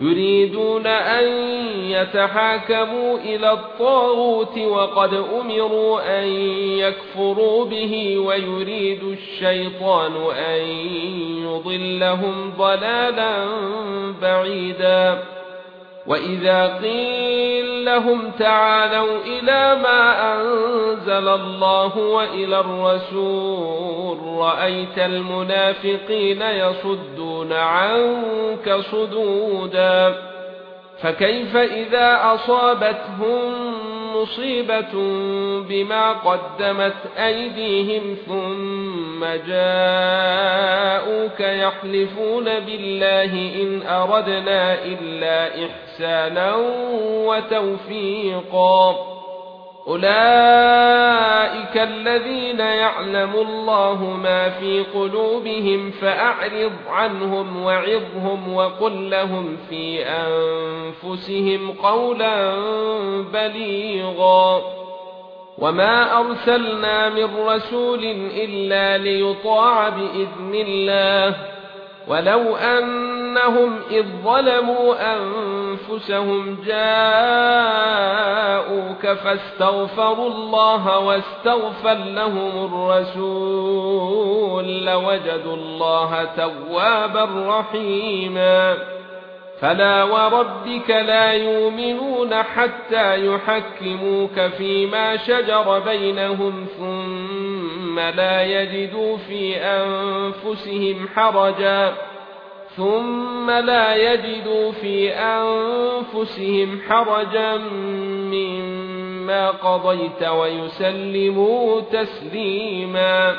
يريدون أن يتحاكموا إلى الطاغوت وقد أمروا أن يكفروا به ويريد الشيطان أن يضلهم ضلالا بعيدا. وإذا قيل لهم تعالوا إلى ما أنزل الله وإلى الرسول رأيت المنافقين يصدون عنك صدودا فكيف إذا أصابتهم مصيبة بما قدمت أيديهم ثم جاءوك يحلفون بالله إن أردنا إلا إحسانا وتوفيقا اولئك الذين يعلم الله ما في قلوبهم فاعرض عنهم وعظهم وقل لهم في انفسهم قولا بليغا وما ارسلنا من رسول الا ليطاع باذن الله ولو انهم اذ ظلموا انفسهم جاءوك فاستغفروا الله واستغفر لهم الرسول لوجدوا الله توابا رحيما. فلا وربك لا يؤمنون حتى يحكموك فيما شجر بينهم ثم لا يجدوا في أنفسهم حرجا. ثم لا يجدوا في أنفسهم حرجا مما قضيت ويسلموا تسليما.